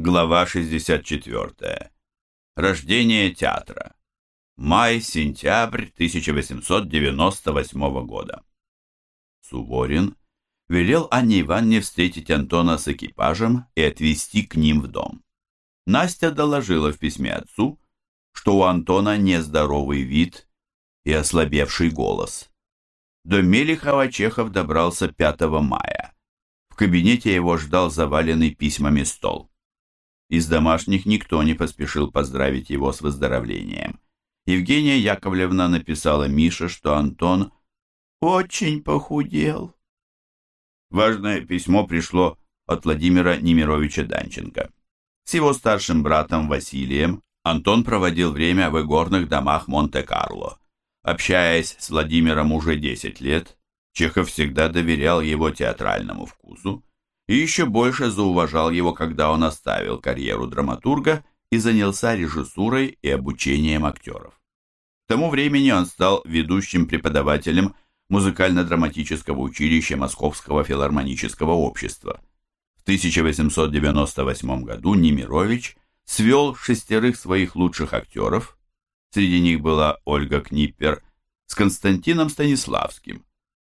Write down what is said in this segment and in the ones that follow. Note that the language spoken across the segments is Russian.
Глава 64. Рождение театра. Май-сентябрь 1898 года. Суворин велел Анне Ивановне встретить Антона с экипажем и отвезти к ним в дом. Настя доложила в письме отцу, что у Антона нездоровый вид и ослабевший голос. До Мелихова Чехов добрался 5 мая. В кабинете его ждал заваленный письмами стол. Из домашних никто не поспешил поздравить его с выздоровлением. Евгения Яковлевна написала Мише, что Антон очень похудел. Важное письмо пришло от Владимира Немировича Данченко. С его старшим братом Василием Антон проводил время в игорных домах Монте-Карло. Общаясь с Владимиром уже 10 лет, Чехов всегда доверял его театральному вкусу, и еще больше зауважал его, когда он оставил карьеру драматурга и занялся режиссурой и обучением актеров. К тому времени он стал ведущим преподавателем музыкально-драматического училища Московского филармонического общества. В 1898 году Немирович свел шестерых своих лучших актеров, среди них была Ольга Книппер, с Константином Станиславским,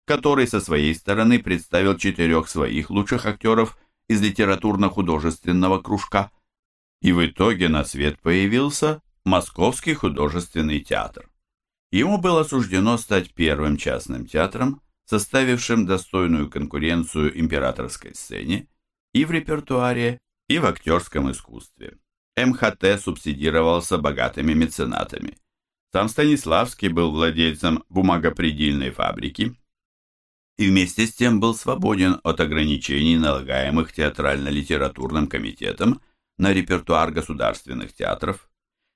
который со своей стороны представил четырех своих лучших актеров из литературно-художественного кружка. И в итоге на свет появился Московский художественный театр. Ему было суждено стать первым частным театром, составившим достойную конкуренцию императорской сцене и в репертуаре, и в актерском искусстве. МХТ субсидировался богатыми меценатами. Сам Станиславский был владельцем бумагопредельной фабрики, и вместе с тем был свободен от ограничений, налагаемых театрально-литературным комитетом на репертуар государственных театров.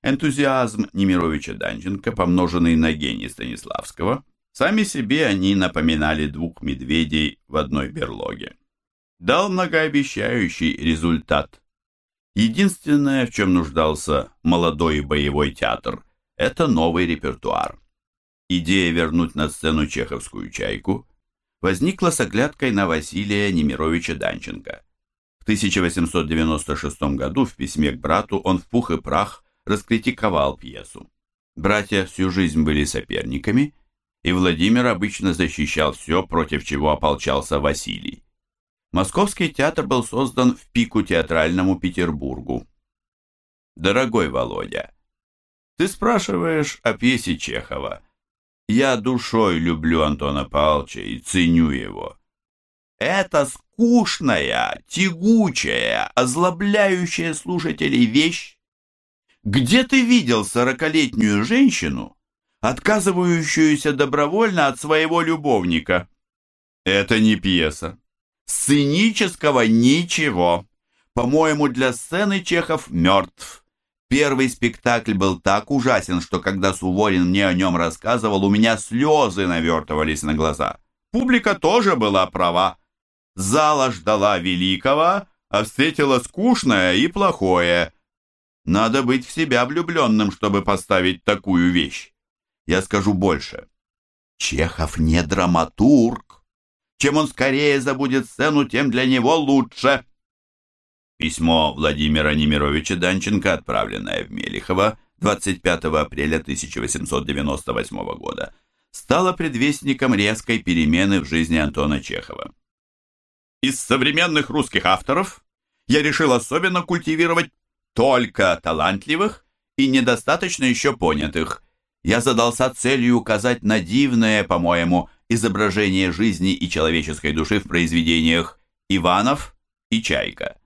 Энтузиазм Немировича Данченко, помноженный на гений Станиславского, сами себе они напоминали двух медведей в одной берлоге. Дал многообещающий результат. Единственное, в чем нуждался молодой боевой театр, это новый репертуар. Идея вернуть на сцену чеховскую «Чайку» возникла с оглядкой на Василия Немировича Данченко. В 1896 году в письме к брату он в пух и прах раскритиковал пьесу. Братья всю жизнь были соперниками, и Владимир обычно защищал все, против чего ополчался Василий. Московский театр был создан в пику театральному Петербургу. Дорогой Володя, ты спрашиваешь о пьесе Чехова – я душой люблю Антона Павловича и ценю его. Это скучная, тягучая, озлобляющая слушателей вещь. Где ты видел сорокалетнюю женщину, отказывающуюся добровольно от своего любовника? Это не пьеса. Сценического ничего. По-моему, для сцены Чехов мертв. Первый спектакль был так ужасен, что когда Суворин мне о нем рассказывал, у меня слезы навертывались на глаза. Публика тоже была права. Зала ждала великого, а встретила скучное и плохое. Надо быть в себя влюбленным, чтобы поставить такую вещь. Я скажу больше. Чехов не драматург. Чем он скорее забудет сцену, тем для него лучше. Письмо Владимира Немировича Данченко, отправленное в Мелихово 25 апреля 1898 года, стало предвестником резкой перемены в жизни Антона Чехова. Из современных русских авторов я решил особенно культивировать только талантливых и недостаточно еще понятых. Я задался целью указать на дивное, по-моему, изображение жизни и человеческой души в произведениях Иванов и Чайка.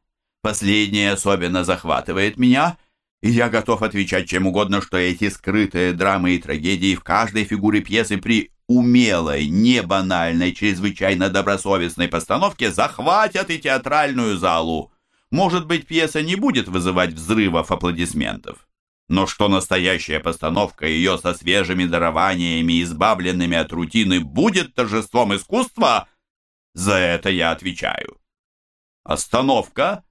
Последнее особенно захватывает меня, и я готов отвечать чем угодно, что эти скрытые драмы и трагедии в каждой фигуре пьесы при умелой, не банальной, чрезвычайно добросовестной постановке захватят и театральную залу. Может быть, пьеса не будет вызывать взрывов аплодисментов. Но что настоящая постановка ее со свежими дарованиями, избавленными от рутины, будет торжеством искусства, за это я отвечаю. Остановка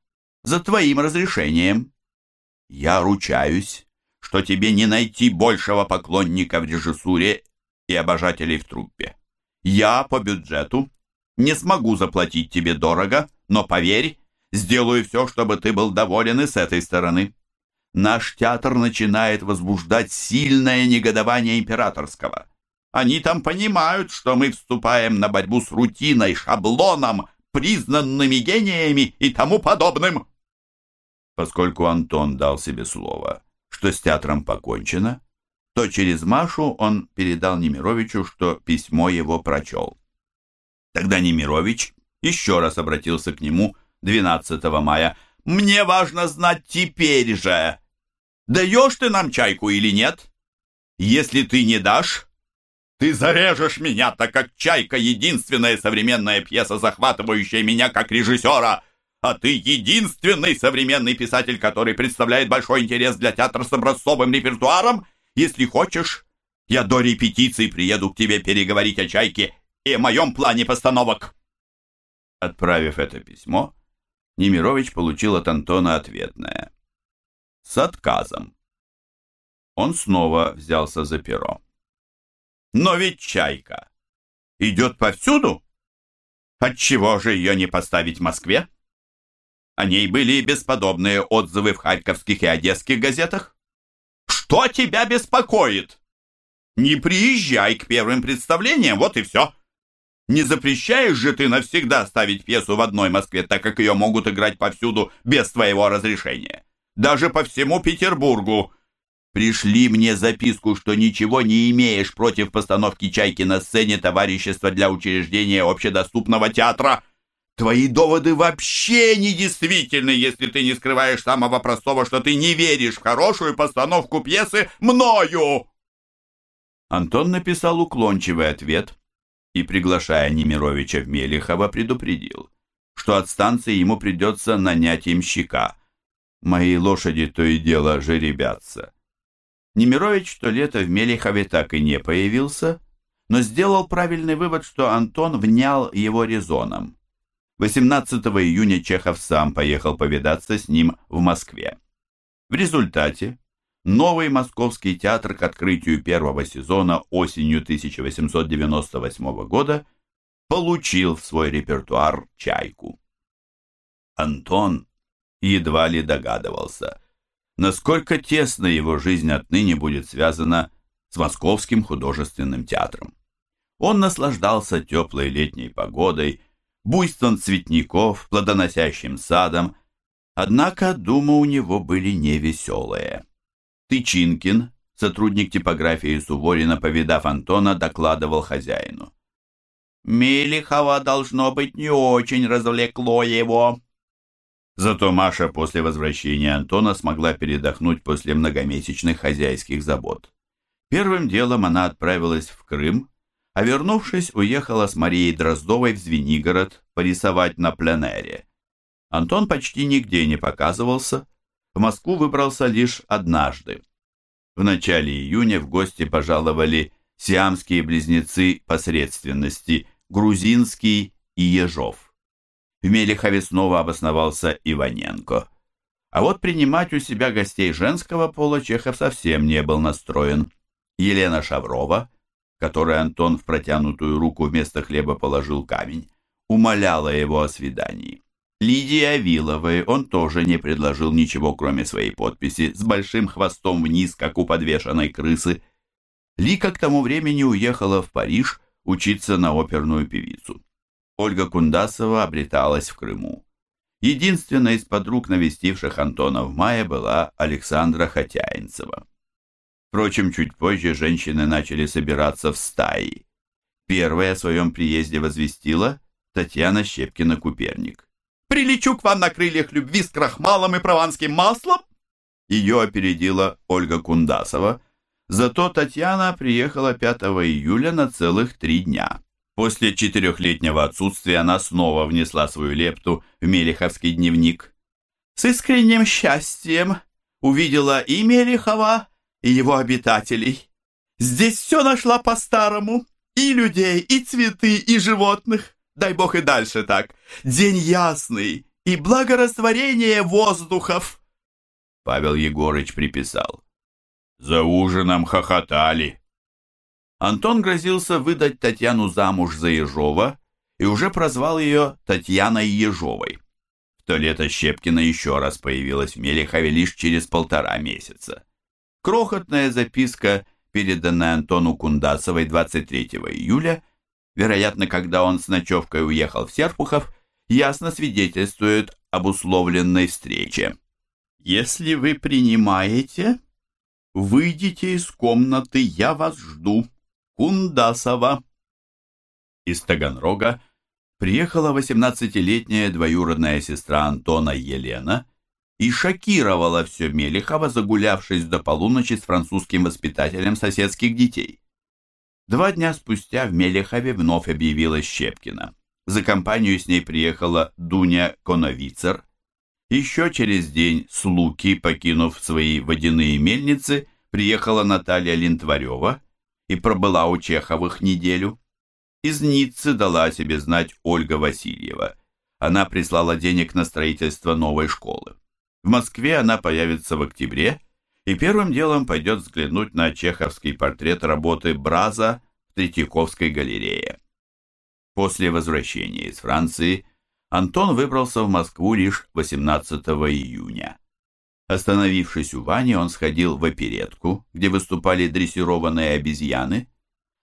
за твоим разрешением. Я ручаюсь, что тебе не найти большего поклонника в режиссуре и обожателей в труппе. Я по бюджету не смогу заплатить тебе дорого, но поверь, сделаю все, чтобы ты был доволен и с этой стороны. Наш театр начинает возбуждать сильное негодование императорского. Они там понимают, что мы вступаем на борьбу с рутиной, шаблоном, признанными гениями и тому подобным. Поскольку Антон дал себе слово, что с театром покончено, то через Машу он передал Немировичу, что письмо его прочел. Тогда Немирович еще раз обратился к нему 12 мая. «Мне важно знать теперь же, даешь ты нам чайку или нет? Если ты не дашь, ты зарежешь меня, так как «Чайка» — единственная современная пьеса, захватывающая меня как режиссера, а ты единственный современный писатель, который представляет большой интерес для театра с образцовым репертуаром. Если хочешь, я до репетиции приеду к тебе переговорить о «Чайке» и о моем плане постановок». Отправив это письмо, Немирович получил от Антона ответное. С отказом. Он снова взялся за перо. Но ведь чайка идет повсюду. Отчего же ее не поставить в Москве? О ней были и бесподобные отзывы в харьковских и одесских газетах. Что тебя беспокоит? Не приезжай к первым представлениям, вот и все. Не запрещаешь же ты навсегда ставить пьесу в одной Москве, так как ее могут играть повсюду без твоего разрешения. Даже по всему Петербургу. Пришли мне записку, что ничего не имеешь против постановки «Чайки» на сцене товарищества для учреждения общедоступного театра. Твои доводы вообще недействительны, если ты не скрываешь самого простого, что ты не веришь в хорошую постановку пьесы мною. Антон написал уклончивый ответ и, приглашая Немировича в Мелихова, предупредил, что от станции ему придется нанять имщика. Мои лошади то и дело жеребятся. Немирович то лето в Мелихове так и не появился, но сделал правильный вывод, что Антон внял его резоном. 18 июня Чехов сам поехал повидаться с ним в Москве. В результате новый Московский театр к открытию первого сезона осенью 1898 года получил в свой репертуар «Чайку». Антон едва ли догадывался – насколько тесно его жизнь отныне будет связана с Московским художественным театром. Он наслаждался теплой летней погодой, буйством цветников, плодоносящим садом, однако думы у него были невеселые. Тычинкин, сотрудник типографии Суворина, повидав Антона, докладывал хозяину. «Мелихова, должно быть, не очень развлекло его. Зато Маша после возвращения Антона смогла передохнуть после многомесячных хозяйских забот. Первым делом она отправилась в Крым, а вернувшись, уехала с Марией Дроздовой в Звенигород порисовать на пленэре. Антон почти нигде не показывался, в Москву выбрался лишь однажды. В начале июня в гости пожаловали сиамские близнецы посредственности Грузинский и Ежов. В Мелехове снова обосновался Иваненко. А вот принимать у себя гостей женского пола Чехов совсем не был настроен. Елена Шаврова, которой Антон в протянутую руку вместо хлеба положил камень, умоляла его о свидании. Лидии Авиловой он тоже не предложил ничего, кроме своей подписи, с большим хвостом вниз, как у подвешенной крысы. Лика к тому времени уехала в Париж учиться на оперную певицу. Ольга Кундасова обреталась в Крыму. Единственной из подруг, навестивших Антона в мае, была Александра Хотяинцева. Впрочем, чуть позже женщины начали собираться в стаи. Первая о своем приезде возвестила Татьяна Щепкина-Куперник. «Прилечу к вам на крыльях любви с крахмалом и прованским маслом!» Ее опередила Ольга Кундасова, зато Татьяна приехала 5 июля на целых три дня. После четырехлетнего отсутствия она снова внесла свою лепту в Мелеховский дневник. С искренним счастьем увидела и Мелехова, и его обитателей. Здесь все нашла по-старому. И людей, и цветы, и животных. Дай бог и дальше так. День ясный, и благорастворение воздухов. Павел Егорыч приписал. За ужином хохотали. Антон грозился выдать Татьяну замуж за Ежова и уже прозвал ее Татьяной Ежовой. В то лето Щепкина еще раз появилась в Мелехове лишь через полтора месяца. Крохотная записка, переданная Антону Кундасовой 23 июля, вероятно, когда он с ночевкой уехал в Серпухов, ясно свидетельствует об условленной встрече. «Если вы принимаете, выйдите из комнаты, я вас жду. Кундасова». Из Таганрога приехала 18-летняя двоюродная сестра Антона Елена и шокировала все Мелехова, загулявшись до полуночи с французским воспитателем соседских детей. Два дня спустя в Мелехове вновь объявилась Щепкина. За компанию с ней приехала Дуня Коновицер. Еще через день с Луки, покинув свои водяные мельницы, приехала Наталья Линтварева и пробыла у Чеховых неделю. Из Ниццы дала о себе знать Ольга Васильева. Она прислала денег на строительство новой школы. В Москве она появится в октябре и первым делом пойдет взглянуть на чеховский портрет работы Браза в Третьяковской галерее. После возвращения из Франции Антон выбрался в Москву лишь 18 июня. Остановившись у Вани, он сходил в оперетку, где выступали дрессированные обезьяны,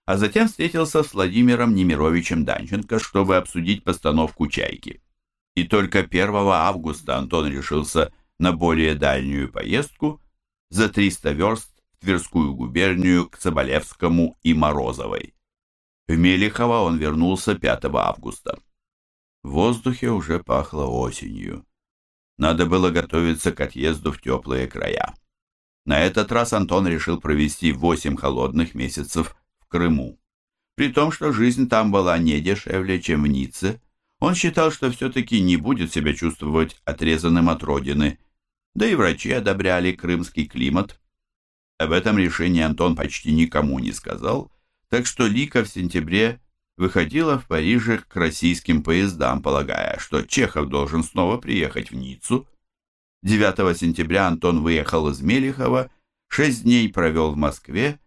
а затем встретился с Владимиром Немировичем Данченко, чтобы обсудить постановку «Чайки». И только 1 августа Антон решился на более дальнюю поездку за 300 верст в Тверскую губернию к Соболевскому и Морозовой. В Мелихово он вернулся 5 августа. В воздухе уже пахло осенью. Надо было готовиться к отъезду в теплые края. На этот раз Антон решил провести 8 холодных месяцев Крыму. При том, что жизнь там была не дешевле, чем в Ницце, он считал, что все-таки не будет себя чувствовать отрезанным от родины, да и врачи одобряли крымский климат. Об этом решении Антон почти никому не сказал, так что Лика в сентябре выходила в Париже к российским поездам, полагая, что Чехов должен снова приехать в Ниццу. 9 сентября Антон выехал из Мелихова, шесть дней провел в Москве,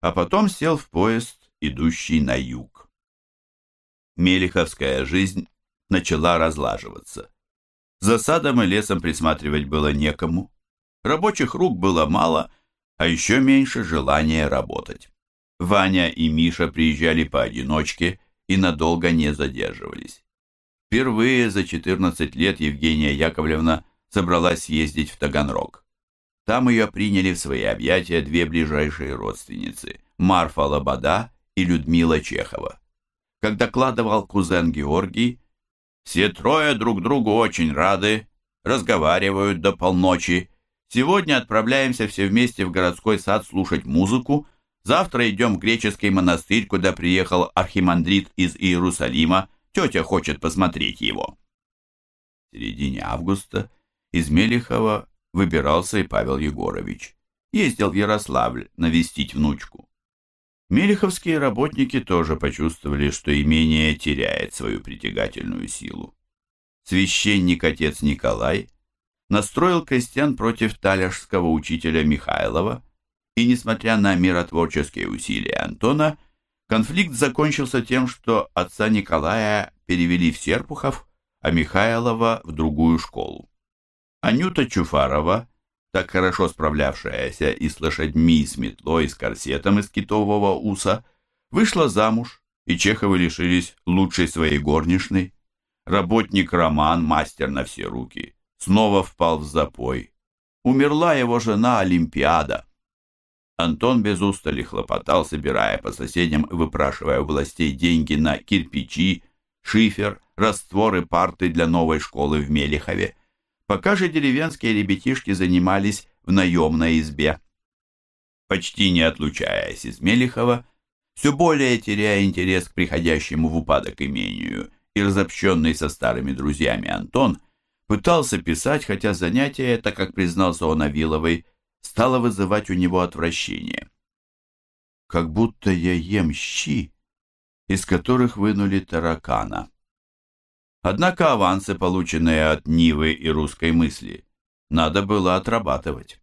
а потом сел в поезд, идущий на юг. Мелиховская жизнь начала разлаживаться. За садом и лесом присматривать было некому, рабочих рук было мало, а еще меньше желания работать. Ваня и Миша приезжали поодиночке и надолго не задерживались. Впервые за 14 лет Евгения Яковлевна собралась ездить в Таганрог. Там ее приняли в свои объятия две ближайшие родственницы – Марфа Лобода и Людмила Чехова. Как докладывал кузен Георгий, все трое друг другу очень рады, разговаривают до полночи. Сегодня отправляемся все вместе в городской сад слушать музыку. Завтра идем в греческий монастырь, куда приехал архимандрит из Иерусалима. Тетя хочет посмотреть его. В середине августа из Мелихова выбирался и Павел Егорович. Ездил в Ярославль навестить внучку. Мелиховские работники тоже почувствовали, что имение теряет свою притягательную силу. Священник отец Николай настроил крестьян против таляшского учителя Михайлова, и, несмотря на миротворческие усилия Антона, конфликт закончился тем, что отца Николая перевели в Серпухов, а Михайлова в другую школу. Анюта Чуфарова, так хорошо справлявшаяся и с лошадьми, и с метлой, и с корсетом из китового уса, вышла замуж, и Чеховы лишились лучшей своей горничной. Работник Роман, мастер на все руки, снова впал в запой. Умерла его жена Олимпиада. Антон без устали хлопотал, собирая по соседям выпрашивая у властей деньги на кирпичи, шифер, растворы, парты для новой школы в Мелихове пока же деревенские ребятишки занимались в наемной избе. Почти не отлучаясь из Мелихова, все более теряя интерес к приходящему в упадок имению и разобщенный со старыми друзьями Антон, пытался писать, хотя занятие это, как признался он Авиловой, стало вызывать у него отвращение. «Как будто я ем щи, из которых вынули таракана», Однако авансы, полученные от Нивы и русской мысли, надо было отрабатывать.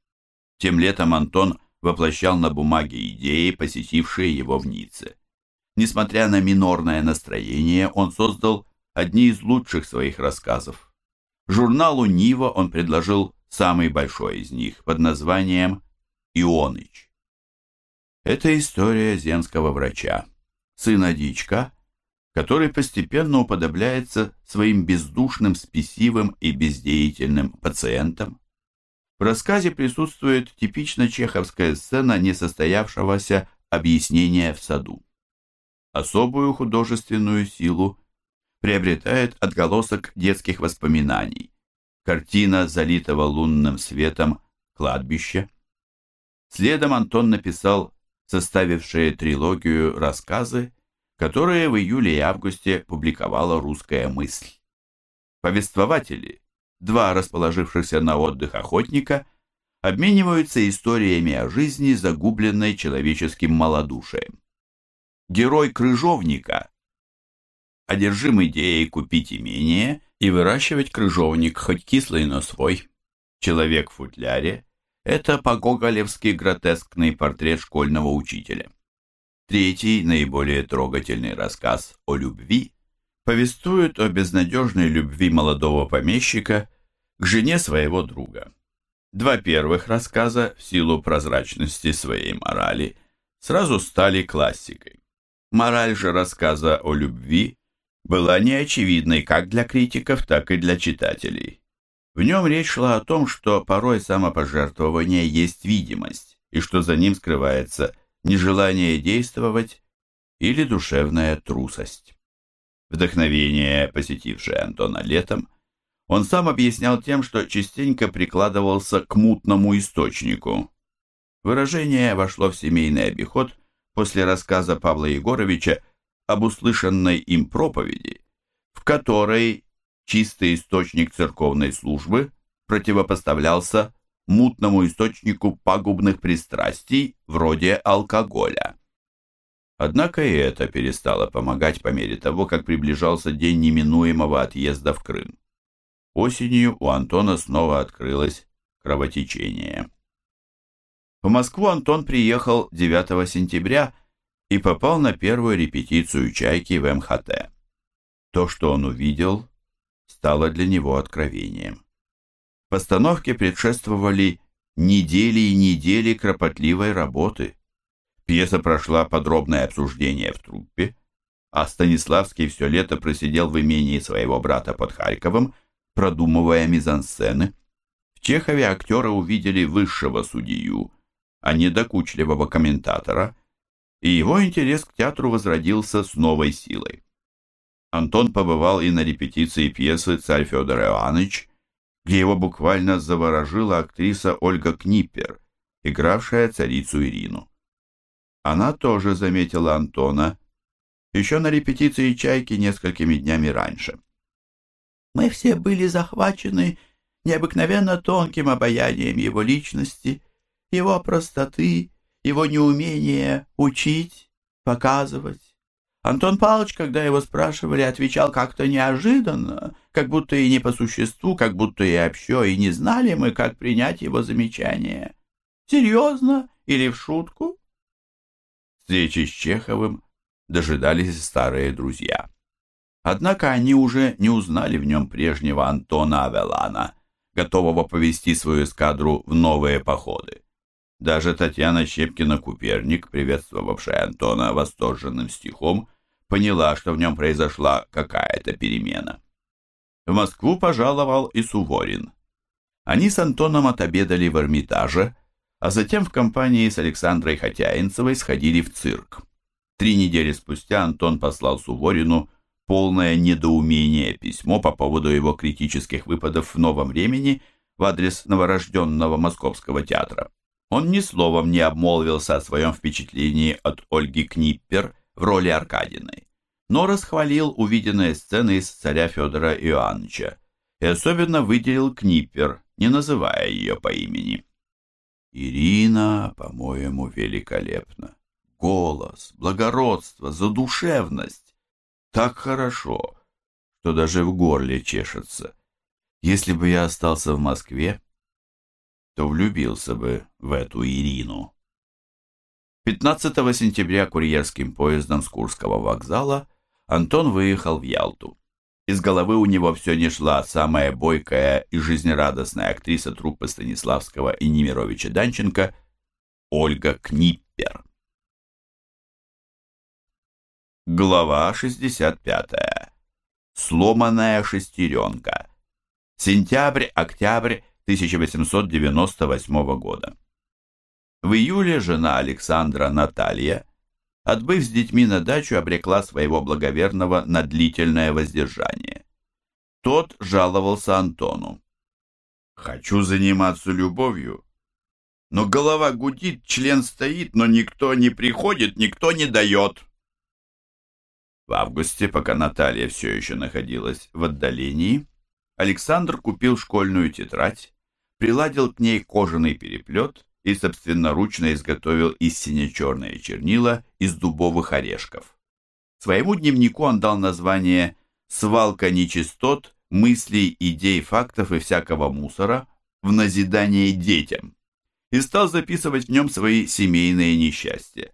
Тем летом Антон воплощал на бумаге идеи, посетившие его в Ницце. Несмотря на минорное настроение, он создал одни из лучших своих рассказов. Журналу «Нива» он предложил самый большой из них под названием «Ионыч». Это история земского врача, сына дичка, который постепенно уподобляется своим бездушным, спесивым и бездеятельным пациентам. В рассказе присутствует типично чеховская сцена несостоявшегося объяснения в саду. Особую художественную силу приобретает отголосок детских воспоминаний. Картина, залитого лунным светом, кладбище. Следом Антон написал составившие трилогию рассказы, которые в июле и августе публиковала «Русская мысль». Повествователи, два расположившихся на отдых охотника, обмениваются историями о жизни, загубленной человеческим малодушием. Герой крыжовника одержим идеей купить имение и выращивать крыжовник, хоть кислый, но свой. Человек в футляре – это по-гоголевски гротескный портрет школьного учителя. Третий, наиболее трогательный рассказ о любви повествует о безнадежной любви молодого помещика к жене своего друга. Два первых рассказа, в силу прозрачности своей морали, сразу стали классикой. Мораль же рассказа о любви была неочевидной как для критиков, так и для читателей. В нем речь шла о том, что порой самопожертвование есть видимость, и что за ним скрывается нежелание действовать или душевная трусость. Вдохновение, посетившее Антона летом, он сам объяснял тем, что частенько прикладывался к мутному источнику. Выражение вошло в семейный обиход после рассказа Павла Егоровича об услышанной им проповеди, в которой чистый источник церковной службы противопоставлялся мутному источнику пагубных пристрастий вроде алкоголя. Однако и это перестало помогать по мере того, как приближался день неминуемого отъезда в Крым. Осенью у Антона снова открылось кровотечение. В Москву Антон приехал 9 сентября и попал на первую репетицию «Чайки» в МХТ. То, что он увидел, стало для него откровением. Постановке предшествовали недели и недели кропотливой работы. Пьеса прошла подробное обсуждение в труппе, а Станиславский все лето просидел в имении своего брата под Харьковом, продумывая мизансцены. В Чехове актеры увидели высшего судью, а не докучливого комментатора, и его интерес к театру возродился с новой силой. Антон побывал и на репетиции пьесы «Царь Федор Иванович», где его буквально заворожила актриса Ольга Книппер, игравшая царицу Ирину. Она тоже заметила Антона еще на репетиции «Чайки» несколькими днями раньше. Мы все были захвачены необыкновенно тонким обаянием его личности, его простоты, его неумения учить, показывать. Антон Павлович, когда его спрашивали, отвечал как-то неожиданно, как будто и не по существу, как будто и общо, и не знали мы, как принять его замечание. Серьезно или в шутку? Встречи с Чеховым дожидались старые друзья. Однако они уже не узнали в нем прежнего Антона Авелана, готового повести свою эскадру в новые походы. Даже Татьяна Щепкина-Куперник, приветствовавшая Антона восторженным стихом, поняла, что в нем произошла какая-то перемена. В Москву пожаловал и Суворин. Они с Антоном отобедали в Эрмитаже, а затем в компании с Александрой Хотяинцевой сходили в цирк. Три недели спустя Антон послал Суворину полное недоумение письмо по поводу его критических выпадов в «Новом времени» в адрес новорожденного Московского театра. Он ни словом не обмолвился о своем впечатлении от Ольги Книппер в роли Аркадиной, но расхвалил увиденные сцены из царя Федора Иоанновича и особенно выделил Книппер, не называя ее по имени. Ирина, по-моему, великолепна. Голос, благородство, задушевность. Так хорошо, что даже в горле чешется. Если бы я остался в Москве, то влюбился бы в эту Ирину. 15 сентября курьерским поездом с Курского вокзала Антон выехал в Ялту. Из головы у него все не шла самая бойкая и жизнерадостная актриса труппы Станиславского и Немировича Данченко Ольга Книппер. Глава 65. Сломанная шестеренка. Сентябрь-октябрь 1898 года. В июле жена Александра Наталья, отбыв с детьми на дачу, обрекла своего благоверного на длительное воздержание. Тот жаловался Антону. «Хочу заниматься любовью, но голова гудит, член стоит, но никто не приходит, никто не дает». В августе, пока Наталья все еще находилась в отдалении, Александр купил школьную тетрадь, приладил к ней кожаный переплет и собственноручно изготовил из сине-черные чернила из дубовых орешков. Своему дневнику он дал название «Свалка нечистот, мыслей, идей, фактов и всякого мусора в назидание детям» и стал записывать в нем свои семейные несчастья.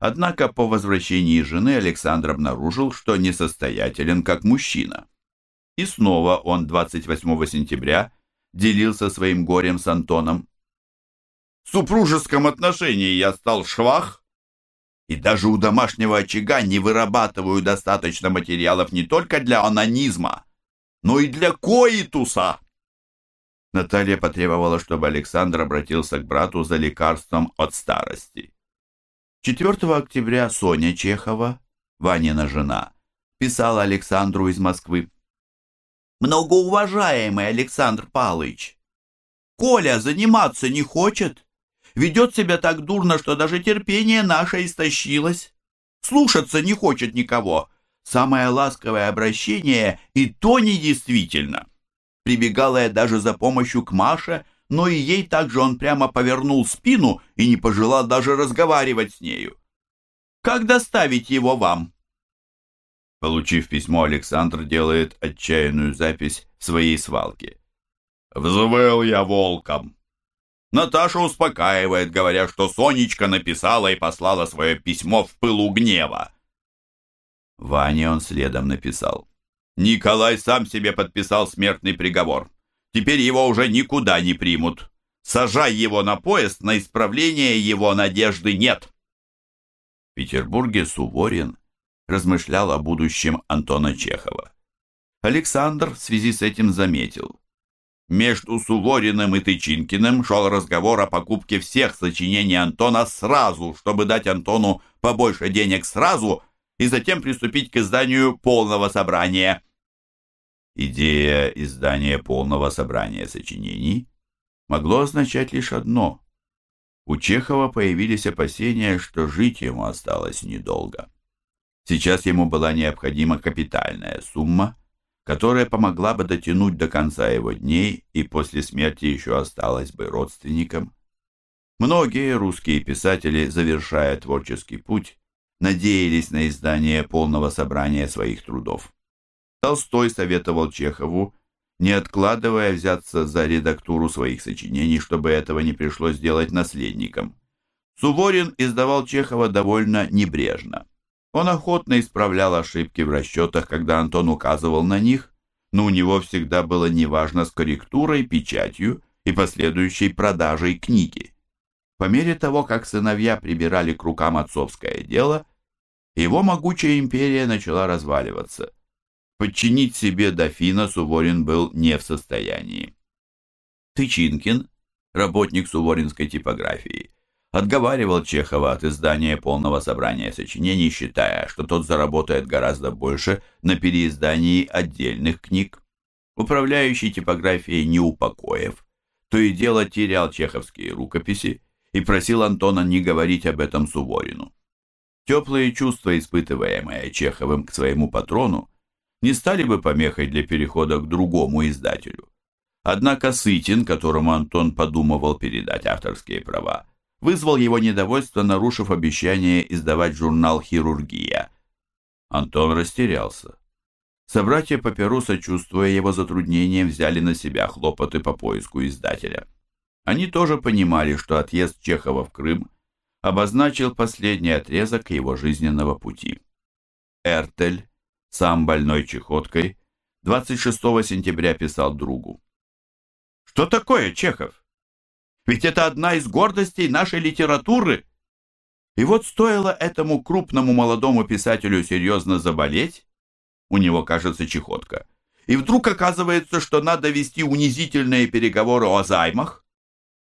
Однако по возвращении жены Александр обнаружил, что несостоятелен как мужчина. И снова он 28 сентября делился своим горем с Антоном. В супружеском отношении я стал швах, и даже у домашнего очага не вырабатываю достаточно материалов не только для анонизма, но и для коитуса. Наталья потребовала, чтобы Александр обратился к брату за лекарством от старости. 4 октября Соня Чехова, Ванина жена, писала Александру из Москвы. «Многоуважаемый Александр Павлович, Коля заниматься не хочет, ведет себя так дурно, что даже терпение наше истощилось. Слушаться не хочет никого. Самое ласковое обращение и то недействительно. Прибегала я даже за помощью к Маше, но и ей также он прямо повернул спину и не пожелал даже разговаривать с нею. Как доставить его вам? Получив письмо, Александр делает отчаянную запись в своей свалке. «Взвыл я волком!» Наташа успокаивает, говоря, что Сонечка написала и послала свое письмо в пылу гнева. Ване он следом написал. Николай сам себе подписал смертный приговор. Теперь его уже никуда не примут. Сажай его на поезд, на исправление его надежды нет. В Петербурге Суворин размышлял о будущем Антона Чехова. Александр в связи с этим заметил. Между Сувориным и Тычинкиным шел разговор о покупке всех сочинений Антона сразу, чтобы дать Антону побольше денег сразу и затем приступить к изданию полного собрания. Идея издания полного собрания сочинений могло означать лишь одно. У Чехова появились опасения, что жить ему осталось недолго. Сейчас ему была необходима капитальная сумма, которая помогла бы дотянуть до конца его дней и после смерти еще осталась бы родственникам. Многие русские писатели, завершая творческий путь, надеялись на издание полного собрания своих трудов. Толстой советовал Чехову, не откладывая, взяться за редактуру своих сочинений, чтобы этого не пришлось делать наследникам. Суворин издавал Чехова довольно небрежно. Он охотно исправлял ошибки в расчетах, когда Антон указывал на них, но у него всегда было неважно с корректурой, печатью и последующей продажей книги. По мере того, как сыновья прибирали к рукам отцовское дело, его могучая империя начала разваливаться. Подчинить себе дофина Суворин был не в состоянии. Тычинкин, работник суворинской типографии, отговаривал Чехова от издания полного собрания сочинений, считая, что тот заработает гораздо больше на переиздании отдельных книг. Управляющий типографией Неупокоев то и дело терял чеховские рукописи и просил Антона не говорить об этом Суворину. Теплые чувства, испытываемые Чеховым к своему патрону, не стали бы помехой для перехода к другому издателю. Однако Сытин, которому Антон подумывал передать авторские права, вызвал его недовольство, нарушив обещание издавать журнал «Хирургия». Антон растерялся. Собратья по перу, сочувствуя его затруднениям, взяли на себя хлопоты по поиску издателя. Они тоже понимали, что отъезд Чехова в Крым обозначил последний отрезок его жизненного пути. Эртель сам больной чехоткой, 26 сентября писал другу. Что такое Чехов? Ведь это одна из гордостей нашей литературы. И вот стоило этому крупному молодому писателю серьезно заболеть, у него, кажется, чехотка, и вдруг оказывается, что надо вести унизительные переговоры о займах,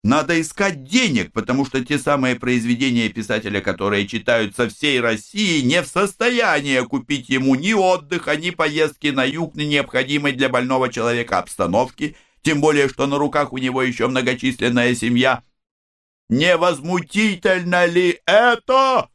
надо искать денег, потому что те самые произведения писателя, которые читаются всей России, не в состоянии купить ему ни отдыха, ни поездки на юг, ни необходимой для больного человека обстановки, тем более, что на руках у него еще многочисленная семья. Невозмутительно ли это?